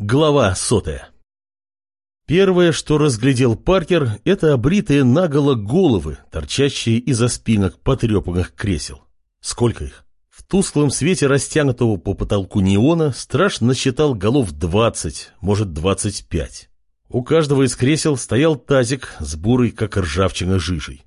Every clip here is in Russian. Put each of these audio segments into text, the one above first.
Глава сотая. Первое, что разглядел Паркер, это обритые наголо головы, торчащие из-за спинок потрепанных кресел. Сколько их? В тусклом свете растянутого по потолку неона страж насчитал голов двадцать, может двадцать пять. У каждого из кресел стоял тазик с бурой, как ржавчина, жижей.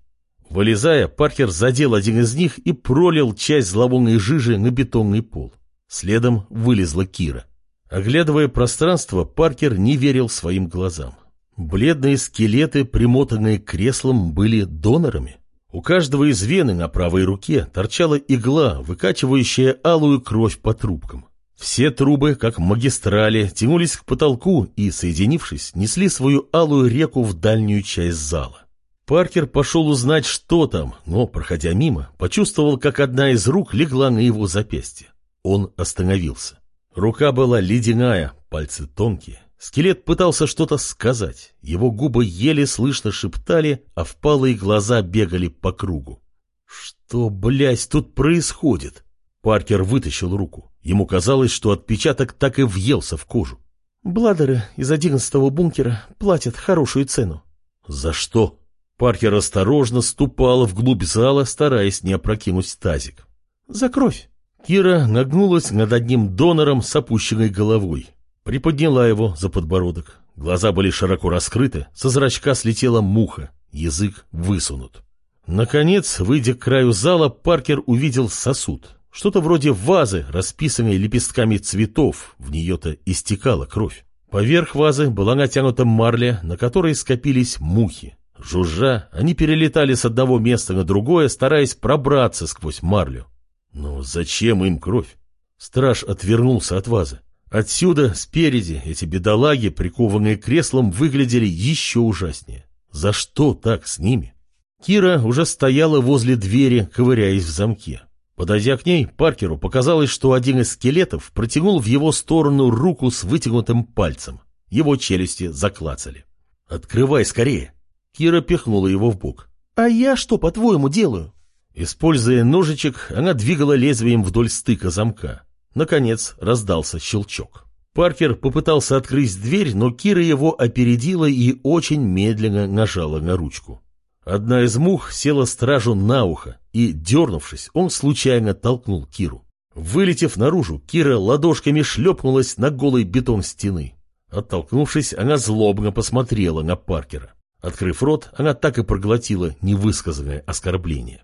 Вылезая, Паркер задел один из них и пролил часть зловонной жижи на бетонный пол. Следом вылезла Кира. Оглядывая пространство, Паркер не верил своим глазам. Бледные скелеты, примотанные к креслам, были донорами. У каждого из вены на правой руке торчала игла, выкачивающая алую кровь по трубкам. Все трубы, как магистрали, тянулись к потолку и, соединившись, несли свою алую реку в дальнюю часть зала. Паркер пошел узнать, что там, но, проходя мимо, почувствовал, как одна из рук легла на его запястье. Он остановился. Рука была ледяная, пальцы тонкие. Скелет пытался что-то сказать. Его губы еле слышно шептали, а впалые глаза бегали по кругу. «Что, блядь, тут происходит?» Паркер вытащил руку. Ему казалось, что отпечаток так и въелся в кожу. «Бладеры из одиннадцатого бункера платят хорошую цену». «За что?» Паркер осторожно ступал вглубь зала, стараясь не опрокинуть тазик. «За кровь». Кира нагнулась над одним донором с опущенной головой. Приподняла его за подбородок. Глаза были широко раскрыты, со зрачка слетела муха, язык высунут. Наконец, выйдя к краю зала, Паркер увидел сосуд. Что-то вроде вазы, расписанной лепестками цветов, в нее-то истекала кровь. Поверх вазы была натянута марля, на которой скопились мухи. Жужжа, они перелетали с одного места на другое, стараясь пробраться сквозь марлю. Но зачем им кровь? Страж отвернулся от вазы. Отсюда, спереди, эти бедолаги, прикованные креслом, выглядели еще ужаснее. За что так с ними? Кира уже стояла возле двери, ковыряясь в замке. Подойдя к ней, Паркеру показалось, что один из скелетов протянул в его сторону руку с вытянутым пальцем. Его челюсти заклацали. «Открывай скорее!» Кира пихнула его в бок. «А я что, по-твоему, делаю?» Используя ножичек, она двигала лезвием вдоль стыка замка. Наконец раздался щелчок. Паркер попытался открыть дверь, но Кира его опередила и очень медленно нажала на ручку. Одна из мух села стражу на ухо, и, дернувшись, он случайно толкнул Киру. Вылетев наружу, Кира ладошками шлепнулась на голый бетон стены. Оттолкнувшись, она злобно посмотрела на Паркера. Открыв рот, она так и проглотила невысказанное оскорбление.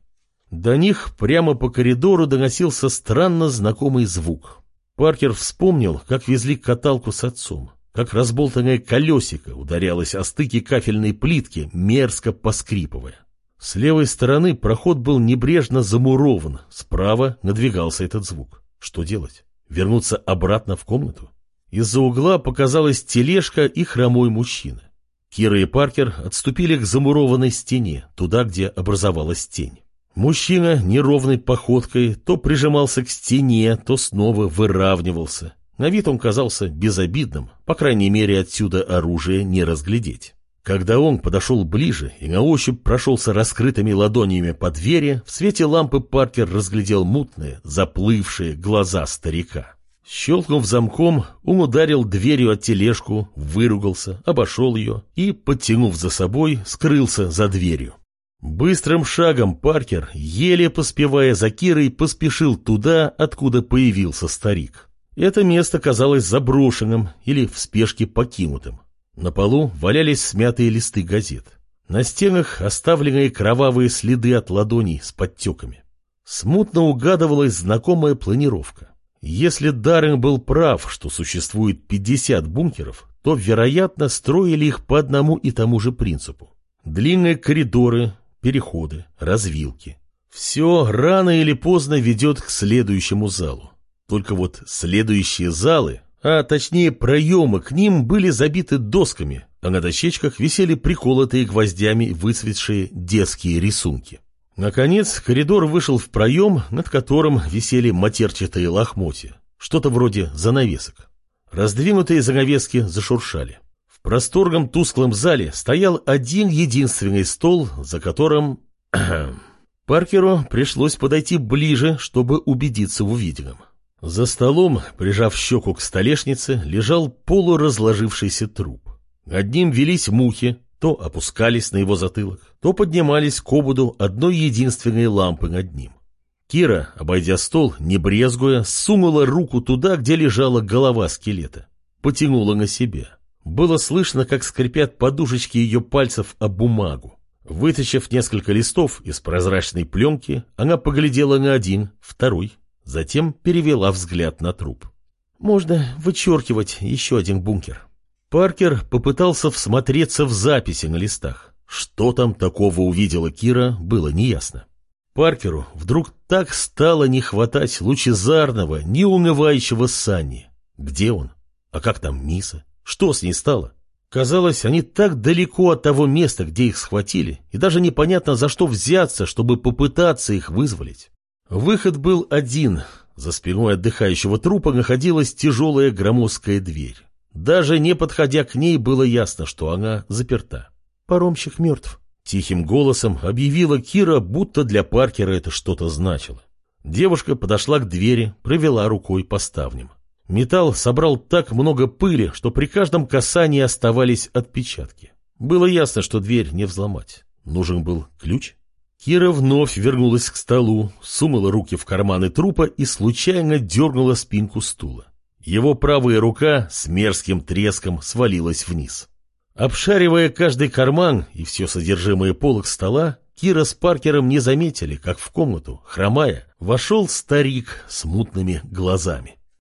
До них прямо по коридору доносился странно знакомый звук. Паркер вспомнил, как везли каталку с отцом, как разболтанное колесико ударялось о стыки кафельной плитки, мерзко поскрипывая. С левой стороны проход был небрежно замурован, справа надвигался этот звук. Что делать? Вернуться обратно в комнату? Из-за угла показалась тележка и хромой мужчина. Кира и Паркер отступили к замурованной стене, туда, где образовалась тень. Мужчина неровной походкой то прижимался к стене, то снова выравнивался. На вид он казался безобидным, по крайней мере отсюда оружие не разглядеть. Когда он подошел ближе и на ощупь прошелся раскрытыми ладонями по двери, в свете лампы Паркер разглядел мутные, заплывшие глаза старика. Щелкнув замком, он ударил дверью от тележку, выругался, обошел ее и, подтянув за собой, скрылся за дверью. Быстрым шагом Паркер, еле поспевая за Кирой, поспешил туда, откуда появился старик. Это место казалось заброшенным или в спешке покинутым. На полу валялись смятые листы газет. На стенах оставленные кровавые следы от ладоней с подтеками. Смутно угадывалась знакомая планировка. Если Даррен был прав, что существует 50 бункеров, то, вероятно, строили их по одному и тому же принципу. Длинные коридоры, переходы, развилки. Все рано или поздно ведет к следующему залу. Только вот следующие залы, а точнее проемы к ним были забиты досками, а на дощечках висели приколотые гвоздями выцветшие детские рисунки. Наконец коридор вышел в проем, над которым висели матерчатые лохмотья, что-то вроде занавесок. Раздвинутые занавески зашуршали. В просторном тусклом зале стоял один единственный стол, за которым... Паркеру пришлось подойти ближе, чтобы убедиться в увиденном. За столом, прижав щеку к столешнице, лежал полуразложившийся труп. Над ним велись мухи, то опускались на его затылок, то поднимались к ободу одной единственной лампы над ним. Кира, обойдя стол, не брезгуя, сунула руку туда, где лежала голова скелета. Потянула на себя. Было слышно, как скрипят подушечки ее пальцев о бумагу. Вытащив несколько листов из прозрачной пленки, она поглядела на один, второй, затем перевела взгляд на труп. «Можно вычеркивать еще один бункер». Паркер попытался всмотреться в записи на листах. Что там такого увидела Кира, было неясно. Паркеру вдруг так стало не хватать лучезарного, неунывающего Санни. Где он? А как там Миса? Что с ней стало? Казалось, они так далеко от того места, где их схватили, и даже непонятно, за что взяться, чтобы попытаться их вызволить. Выход был один. За спиной отдыхающего трупа находилась тяжелая громоздкая дверь. Даже не подходя к ней, было ясно, что она заперта. «Паромщик мертв», — тихим голосом объявила Кира, будто для Паркера это что-то значило. Девушка подошла к двери, провела рукой по ставням. Металл собрал так много пыли, что при каждом касании оставались отпечатки. Было ясно, что дверь не взломать. Нужен был ключ. Кира вновь вернулась к столу, сунула руки в карманы трупа и случайно дернула спинку стула. Его правая рука с мерзким треском свалилась вниз. Обшаривая каждый карман и все содержимое полок стола, Кира с Паркером не заметили, как в комнату, хромая, вошел старик с мутными глазами.